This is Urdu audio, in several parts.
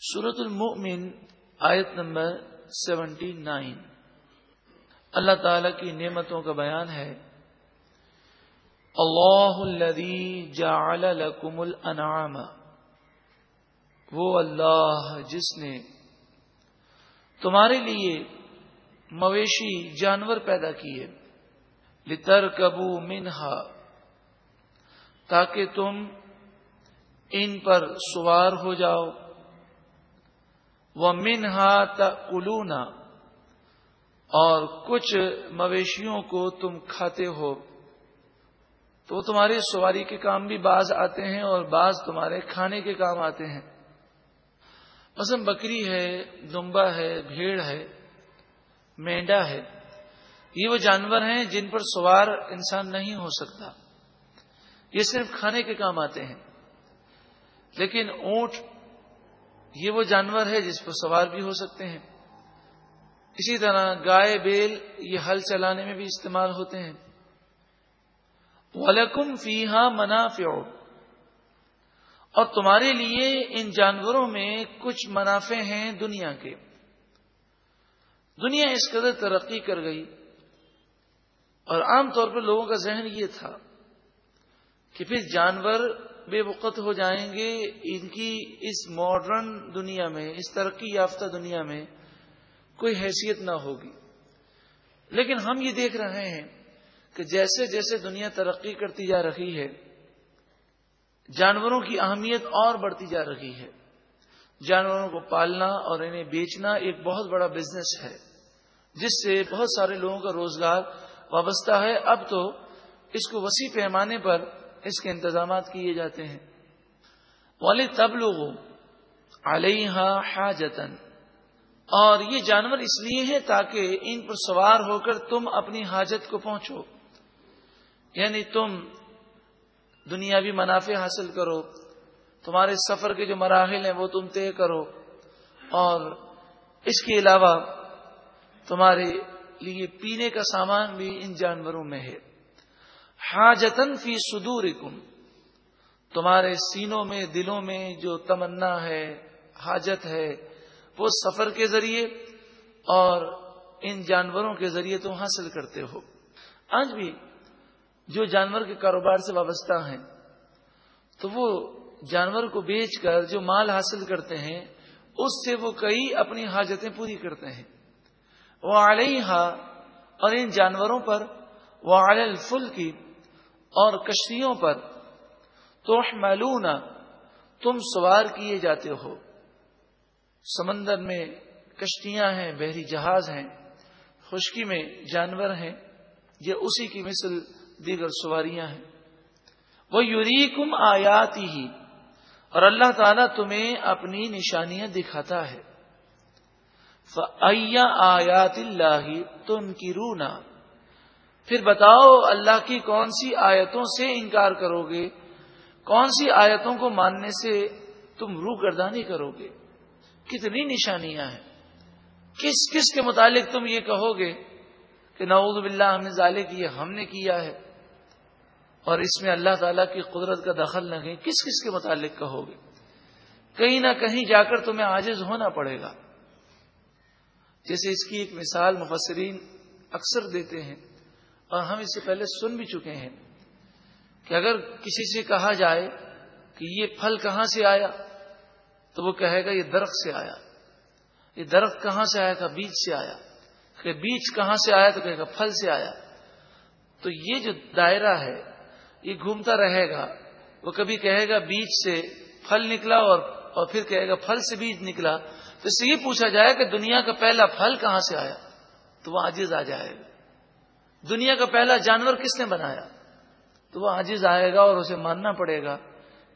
سورت المؤمن آیت نمبر سیونٹی نائن۔ اللہ تعالی کی نعمتوں کا بیان ہے۔ اللہ الذي جعل لكم الانعام۔ وہ اللہ جس نے تمہارے لیے مویشی جانور پیدا کیے۔ لتر کبو منہا۔ تاکہ تم ان پر سوار ہو جاؤ۔ وہ منہا تلونا اور کچھ مویشیوں کو تم کھاتے ہو۔ تو تمہاری سواری کے کام بھی بعض آتے ہیں اور بعض تمہارے کھانے کے کام آتے ہیں۔ مثلا بکری ہے، دمبا ہے، بھیڑ ہے، مینڈا ہے۔ یہ وہ جانور ہیں جن پر سوار انسان نہیں ہو سکتا۔ یہ صرف کھانے کے کام آتے ہیں۔ لیکن اونٹ یہ وہ جانور ہے جس پر سوار بھی ہو سکتے ہیں۔ اسی طرح گائے، بیل یہ ہل چلانے میں بھی استعمال ہوتے ہیں۔ ولکم فی ہاں منافع۔ اور تمہارے لیے ان جانوروں میں کچھ منافع ہیں دنیا کے۔ دنیا اس قدر ترقی کر گئی۔ اور عام طور پر لوگوں کا ذہن یہ تھا کہ پھر جانور بے وقت ہو جائیں گے ان کی اس ماڈرن دنیا میں، اس ترقی یافتہ دنیا میں کوئی حیثیت نہ ہوگی۔ لیکن ہم یہ دیکھ رہے ہیں کہ جیسے جیسے دنیا ترقی کرتی جا رہی ہے، جانوروں کی اہمیت اور بڑھتی جا رہی ہے۔ جانوروں کو پالنا اور انہیں بیچنا ایک بہت بڑا بزنس ہے، جس سے بہت سارے لوگوں کا روزگار وابستہ ہے۔ اب تو اس کو وسیع پیمانے پر اس کے انتظامات کیے جاتے ہیں۔ والے تب لوگوں علیہ حاجتن اور یہ جانور اس لیے ہیں تاکہ ان پر سوار ہو کر تم اپنی حاجت کو پہنچو۔ یعنی تم دنیاوی منافع حاصل کرو۔ تمہارے سفر کے جو مراحل ہیں وہ تم طے کرو۔ اور اس کے علاوہ تمہارے لیے پینے کا سامان بھی ان جانوروں میں ہے۔ حاجتن فی سدور تمہارے سینوں میں، دلوں میں جو تمنا ہے، حاجت ہے، وہ سفر کے ذریعے اور ان جانوروں کے ذریعے تم حاصل کرتے ہو۔ آج بھی جو جانور کے کاروبار سے وابستہ ہیں، تو وہ جانور کو بیچ کر جو مال حاصل کرتے ہیں، اس سے وہ کئی اپنی حاجتیں پوری کرتے ہیں۔ وہ علیہ اور ان جانوروں پر وہ الفل کی اور کشتیوں پر تو تم سوار کیے جاتے ہو۔ سمندر میں کشتیاں ہیں، بحری جہاز ہیں، خشکی میں جانور ہیں۔ یہ اسی کی مثل دیگر سواریاں ہیں۔ وہ یوری کم آیاتی ہی اور اللہ تعالیٰ تمہیں اپنی نشانیاں دکھاتا ہے۔ آیات اللہ تم کی رونا پھر بتاؤ اللہ کی کون سی آیتوں سے انکار کرو گے کون سی آیتوں کو ماننے سے تم روح گردانی کرو گے کتنی نشانیاں ہیں۔ کس کس کے متعلق تم یہ کہو گے کہ نعوذ باللہ ہم نے ظالے کی ہم نے کیا ہے؟ اور اس میں اللہ تعالیٰ کی قدرت کا دخل نہ کہیں، کس کس کے متعلق کہو گے کہیں نہ کہیں جا کر تمہیں عاجز ہونا پڑے گا۔ جیسے اس کی ایک مثال مفسرین اکثر دیتے ہیں۔ اور ہم اس سے پہلے سن بھی چکے ہیں کہ اگر کسی سے کہا جائے کہ یہ پھل کہاں سے آیا، تو وہ کہے گا یہ درخت سے آیا۔ یہ درخت کہاں سے آیا تھا؟ بیج سے آیا۔ کہ بیج کہاں سے آیا تو کہے گا پھل سے آیا۔ تو یہ جو دائرہ ہے، یہ گھومتا رہے گا۔ وہ کبھی کہے گا بیج سے پھل نکلا اور اور پھر کہے گا پھل سے بیج نکلا۔ تو اس سے یہ پوچھا جائے کہ دنیا کا پہلا پھل کہاں سے آیا؟ تو وہ آجز آ جائے گا۔ دنیا کا پہلا جانور کس نے بنایا؟ تو وہ آجز آئے گا اور اسے ماننا پڑے گا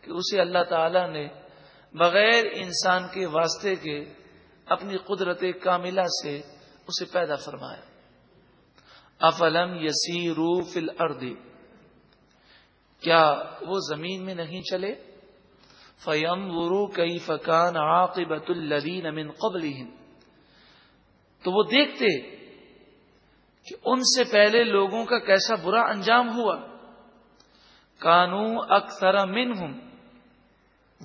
کہ اسے اللہ تعالی نے بغیر انسان کے واسطے کے اپنی قدرت کاملہ سے اسے پیدا فرمایا۔ افلم یسی رو فل اردی کیا وہ زمین میں نہیں چلے؟ فیم ورو کئی فکان عاقبت الدین امن قبل تو وہ دیکھتے کہ ان سے پہلے لوگوں کا کیسا برا انجام ہوا۔ کانو اکثر من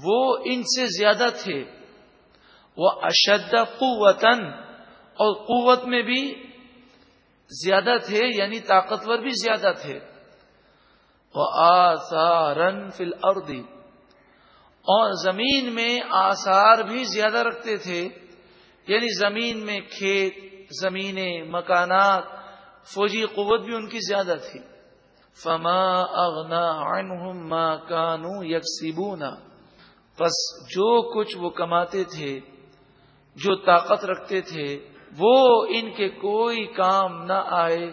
وہ ان سے زیادہ تھے۔ وہ اشد قوتن اور قوت میں بھی زیادہ تھے یعنی طاقتور بھی زیادہ تھے۔ وہ آسارن فل اور زمین میں آثار بھی زیادہ رکھتے تھے۔ یعنی زمین میں کھیت زمینیں مکانات فوجی قوت بھی ان کی زیادہ تھی۔ فما اغنا عنہم ما کانو یکسبونا پس جو کچھ وہ کماتے تھے، جو طاقت رکھتے تھے، وہ ان کے کوئی کام نہ آئے۔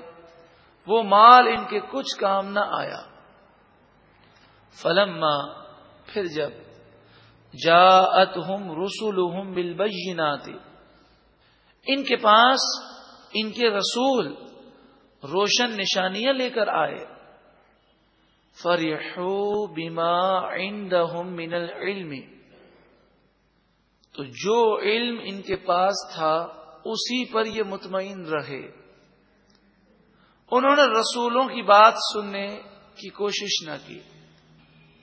وہ مال ان کے کچھ کام نہ آیا۔ فلما، پھر جب جا ہم رسول ہوں ان کے پاس، ان کے رسول روشن نشانیاں لے کر آئے۔ فریحو بما عندهم من العلم۔ تو جو علم ان کے پاس تھا، اسی پر یہ مطمئن رہے۔ انہوں نے رسولوں کی بات سننے کی کوشش نہ کی۔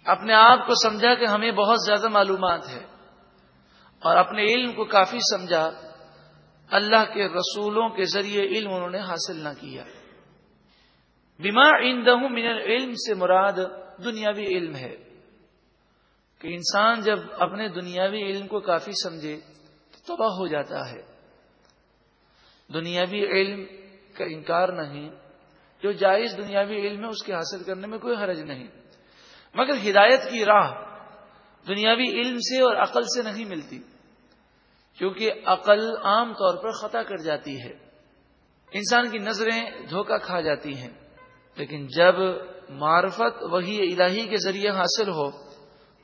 اپنے آپ کو سمجھا کہ ہمیں بہت زیادہ معلومات ہے۔ اور اپنے علم کو کافی سمجھا۔ اللہ کے رسولوں کے ذریعے علم انہوں نے حاصل نہ کیا۔ بیما ان من علم سے مراد دنیاوی علم ہے۔ کہ انسان جب اپنے دنیاوی علم کو کافی سمجھے تو تباہ ہو جاتا ہے۔ دنیاوی علم کا انکار نہیں، جو جائز دنیاوی علم ہے، اس کے حاصل کرنے میں کوئی حرج نہیں۔ مگر ہدایت کی راہ دنیاوی علم سے اور عقل سے نہیں ملتی، کیونکہ عقل عام طور پر خطا کر جاتی ہے۔ انسان کی نظریں دھوکہ کھا جاتی ہیں۔ لیکن جب معرفت وہی الہی کے ذریعے حاصل ہو،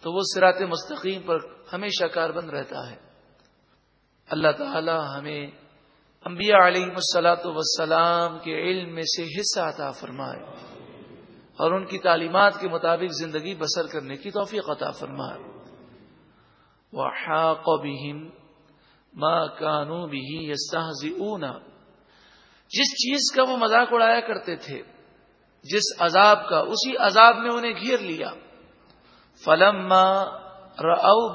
تو وہ سرات مستقیم پر ہمیشہ کار بند رہتا ہے۔ اللہ تعالی ہمیں انبیاء علیہ مسلاۃ وسلام کے علم میں سے حصہ عطا فرمائے اور ان کی تعلیمات کے مطابق زندگی بسر کرنے کی توفیق عطا فرمائے۔ ماں کانو بھی جس چیز کا وہ مذاق اڑایا کرتے تھے جس عذاب کا، اسی عذاب میں انہیں گھیر لیا۔ فلم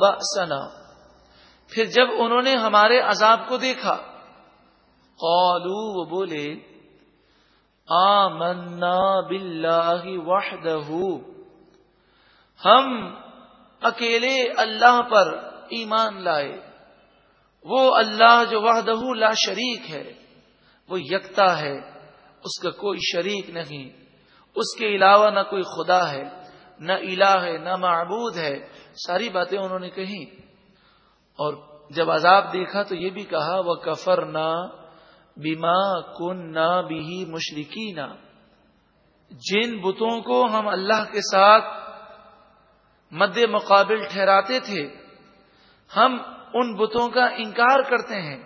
بأسنا، پھر جب انہوں نے ہمارے عذاب کو دیکھا قالو وہ بولے، آمنا باللہ وحدہ، ہم اکیلے اللہ پر ایمان لائے۔ وہ اللہ جو وحدہ لا شریک ہے، وہ یکتا ہے، اس کا کوئی شریک نہیں۔ اس کے علاوہ نہ کوئی خدا ہے، نہ الہ ہے، نہ معبود ہے۔ ساری باتیں انہوں نے کہی اور جب عذاب دیکھا تو یہ بھی کہا وہ کفر نہ بیما کن نہ بھی مشرقی نہ جن بتوں کو ہم اللہ کے ساتھ مد مقابل ٹھہراتے تھے، ہم ان بتوں کا انکار کرتے ہیں۔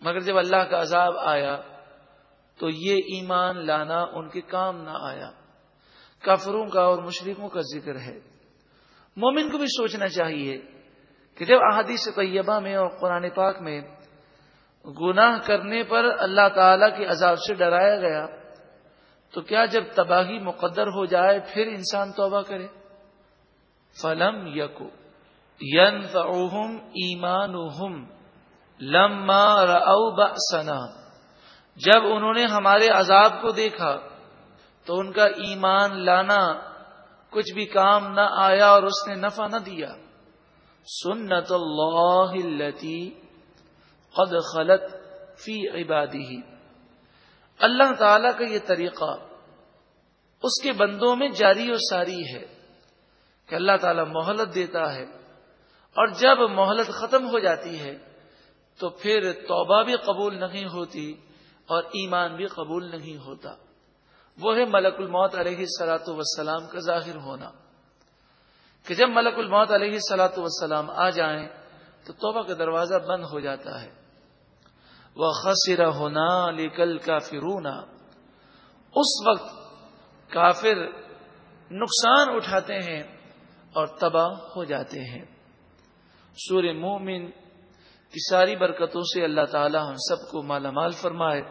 مگر جب اللہ کا عذاب آیا تو یہ ایمان لانا ان کے کام نہ آیا۔ کافروں کا اور مشرقوں کا ذکر ہے۔ مومن کو بھی سوچنا چاہیے کہ جب احادیث طیبہ میں اور قرآن پاک میں گناہ کرنے پر اللہ تعالی کے عذاب سے ڈرایا گیا، تو کیا جب تباہی مقدر ہو جائے پھر انسان توبہ کرے؟ فلم یقو ین ایمان لما رو بسنا جب انہوں نے ہمارے عذاب کو دیکھا تو ان کا ایمان لانا کچھ بھی کام نہ آیا اور اس نے نفع نہ دیا۔ سنت اللہ قد خلط فی عبادی اللہ تعالی کا یہ طریقہ اس کے بندوں میں جاری و ساری ہے کہ اللہ تعالی مہلت دیتا ہے اور جب مہلت ختم ہو جاتی ہے تو پھر توبہ بھی قبول نہیں ہوتی۔ اور ایمان بھی قبول نہیں ہوتا۔ وہ ہے ملک الموت علیہ سلاۃ وسلام کا ظاہر ہونا۔ کہ جب ملک الموت علیہ سلاۃ وسلام آ جائیں تو توبہ کا دروازہ بند ہو جاتا ہے۔ وہ خصرہ ہونا لیکل کافرونا اس وقت کافر نقصان اٹھاتے ہیں اور تباہ ہو جاتے ہیں۔ سور مومن کی ساری برکتوں سے اللہ تعالی ہم سب کو مالا مال فرمائے۔